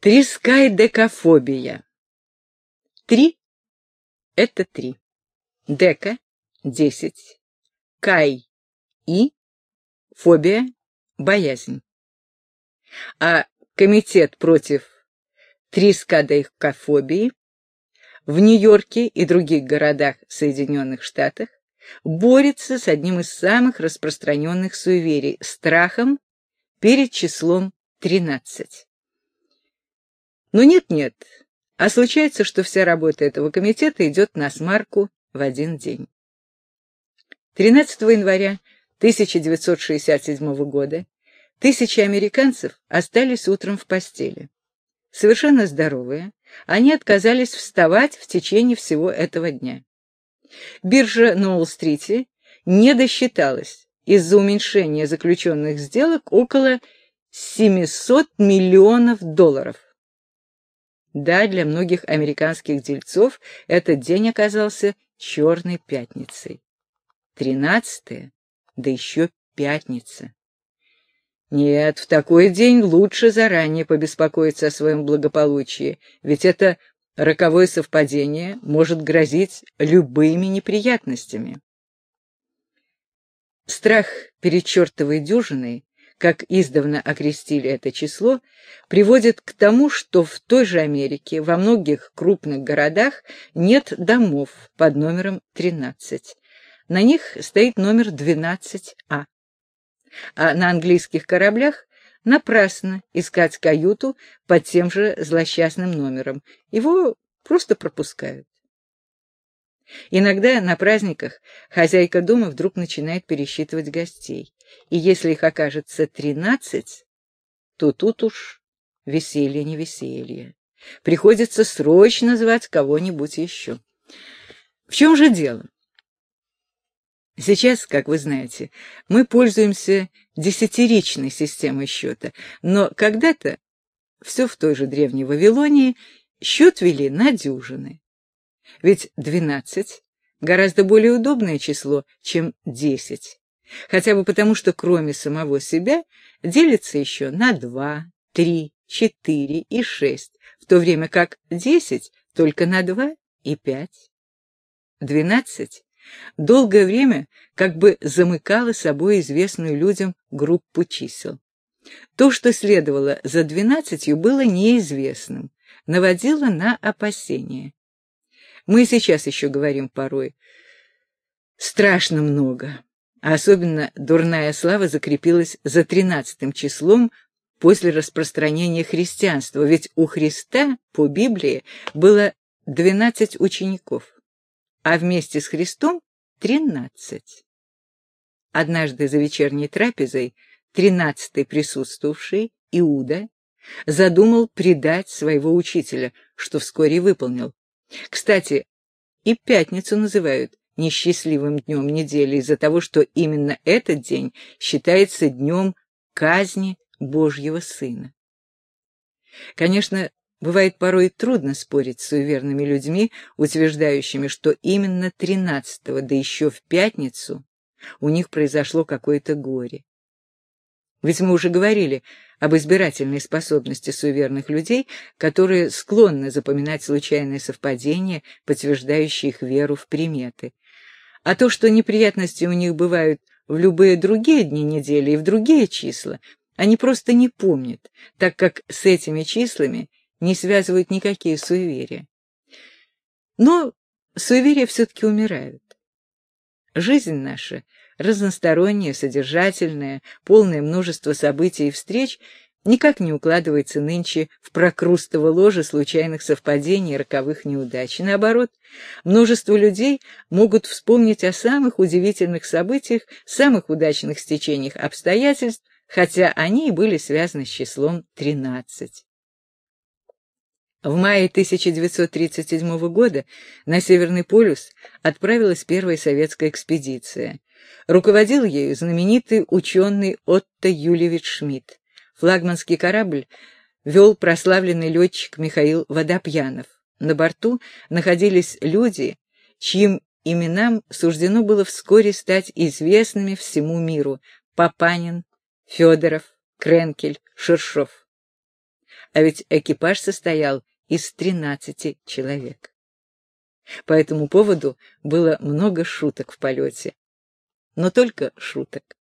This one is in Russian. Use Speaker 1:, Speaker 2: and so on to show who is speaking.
Speaker 1: Трискайдекафобия. Три — это три. Дека — десять. Кай — и. Фобия — боязнь. А комитет против трискадекафобии в Нью-Йорке и других городах Соединенных Штатах борется с одним из самых распространенных суеверий — страхом перед числом 13. Но нет-нет, а случается, что вся работа этого комитета идет на смарку в один день. 13 января 1967 года тысячи американцев остались утром в постели. Совершенно здоровые, они отказались вставать в течение всего этого дня. Биржа на Уолл-стрите не досчиталась из-за уменьшения заключенных сделок около 700 миллионов долларов. Да, для многих американских дельцов этот день оказался черной пятницей. Тринадцатая, да еще пятница. Нет, в такой день лучше заранее побеспокоиться о своем благополучии, ведь это роковое совпадение может грозить любыми неприятностями. Страх перед чертовой дюжиной как издавна окрестили это число, приводит к тому, что в той же Америке во многих крупных городах нет домов под номером 13. На них стоит номер 12А. А на английских кораблях напрасно искать каюту под тем же злосчастным номером. Его просто пропускают. Иногда на праздниках хозяйка дома вдруг начинает пересчитывать гостей, и если их окажется тринадцать, то тут уж веселье не веселье. Приходится срочно звать кого-нибудь еще. В чем же дело? Сейчас, как вы знаете, мы пользуемся десятиричной системой счета, но когда-то, все в той же древней Вавилонии, счет вели на дюжины. Ведь двенадцать гораздо более удобное число, чем десять. Хотя бы потому, что кроме самого себя делится еще на два, три, четыре и шесть, в то время как десять только на два и пять. Двенадцать долгое время как бы замыкало собой известную людям группу чисел. То, что следовало за двенадцатью, было неизвестным, наводило на опасения. Мы сейчас еще говорим порой. Страшно много. А особенно дурная слава закрепилась за тринадцатым числом после распространения христианства, ведь у Христа по Библии было двенадцать учеников, а вместе с Христом тринадцать. Однажды за вечерней трапезой тринадцатый присутствовавший, Иуда, задумал предать своего учителя, что вскоре выполнил. Кстати, и пятницу называют несчастливым днем недели из-за того, что именно этот день считается днем казни Божьего Сына. Конечно, бывает порой трудно спорить с суеверными людьми, утверждающими, что именно тринадцатого, да еще в пятницу, у них произошло какое-то горе. Ведь мы уже говорили об избирательной способности суеверных людей, которые склонны запоминать случайные совпадения, подтверждающие их веру в приметы. А то, что неприятности у них бывают в любые другие дни недели и в другие числа, они просто не помнят, так как с этими числами не связывают никакие суеверия. Но суеверия все-таки умирают. Жизнь наша — разностороннее, содержательное, полное множество событий и встреч, никак не укладывается нынче в прокрустово ложе случайных совпадений и роковых неудач. наоборот, множество людей могут вспомнить о самых удивительных событиях, самых удачных стечениях обстоятельств, хотя они и были связаны с числом 13. В мае 1937 года на Северный полюс отправилась первая советская экспедиция. Руководил ею знаменитый ученый Отто Юлевич Шмидт. Флагманский корабль вел прославленный летчик Михаил Водопьянов. На борту находились люди, чьим именам суждено было вскоре стать известными всему миру — Папанин, Федоров, Кренкель, Шершов. а ведь экипаж состоял из 13 человек. По этому поводу было много шуток в полете. Но только шуток.